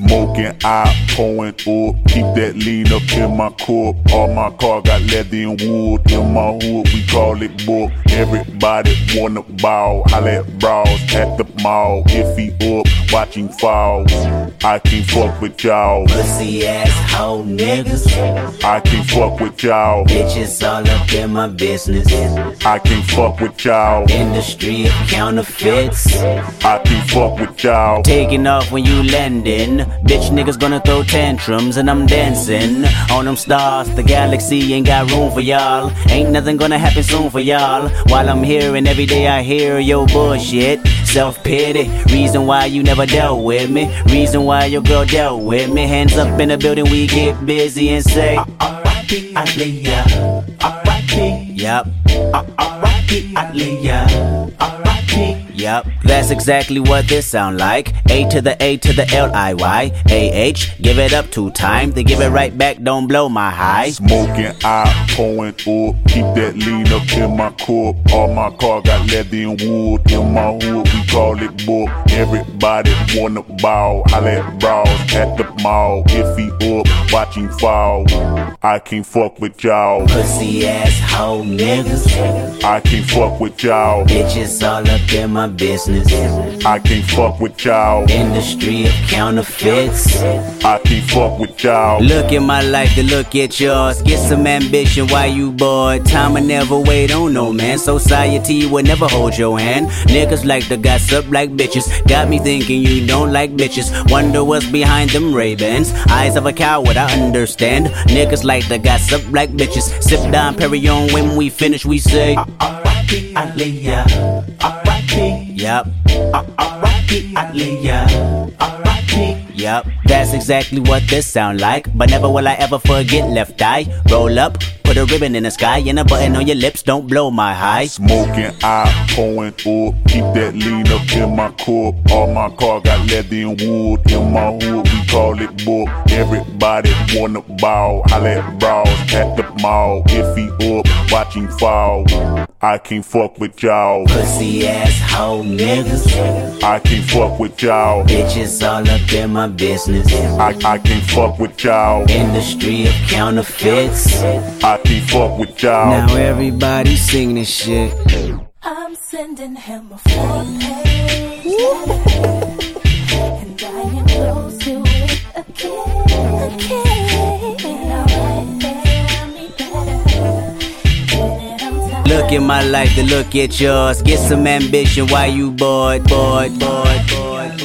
Smoking, I pouring up. Keep that lean up in my cup. All my car got leather and wood. In my hood, we call it book. Everybody wanna ball. I let bras at the mall. If he up, watching falls. I can't fuck with y'all. Pussy ass hoe niggas. I can't fuck with y'all. Bitches all up in my business. I can't fuck with y'all. Industry of counterfeits. I can't fuck with y'all. Taking off when you landing. Bitch niggas gonna throw tantrums and I'm dancing on them stars. The galaxy ain't got room for y'all. Ain't nothing gonna happen soon for y'all. While I'm here and every day I hear your bullshit. Self pity, reason why you never dealt with me. Reason why your girl dealt with me. Hands up in the building, we get busy and say, R.I.P. Aaliyah. R.I.P. Yup, R.I.P. Aaliyah. R.I.P. yup. That's exactly what this sound like. A to the A to the L I Y. A H, give it up two times, then give it right back, don't blow my high. Smoking, I pouring up. Keep that lean up in my cup. All my car got leather and wood. In my hood, we call it book. Everybody wanna ball. I let bras at the mall. If he up, watching fall. I can't fuck with y'all. Pussy ass hoe niggas. I can't fuck with y'all. Bitches all up in my business. I can't fuck with y'all. Industry of counterfeits. I can't fuck with y'all. Look at my life to look at yours. Get some ambition while you bored. Time will never wait on no man. Society will never hold your hand. Niggas like to gossip like bitches. Got me thinking you don't like bitches. Wonder what's behind them Ray-Bans. Eyes of a coward, I understand. Niggas like to gossip like bitches. Sip down Perignon when we finish, we say, R.I.P. Aaliyah. R.I.P. R.I.P. yup. That's exactly what this sound like. But never will I ever forget Left Eye. Roll up, put a ribbon in the sky, and a button on your lips. Don't blow my high. Smoking, I pouring up. Keep that lean up in my cup. All my car got leather and wood. In my hood, we call it book. Everybody wanna ball. I let bras at the mall. If he up, watching fall. I can't fuck with y'all. Pussy ass hoe niggas. I can't fuck with y'all. Bitches all up in my business. I, I can't fuck with y'all. Industry of counterfeits. I can't fuck with y'all. Now everybody sing this shit. I'm sending him a full page. Look at my life to look at yours. Get some ambition while you bored, bored, bored, bored.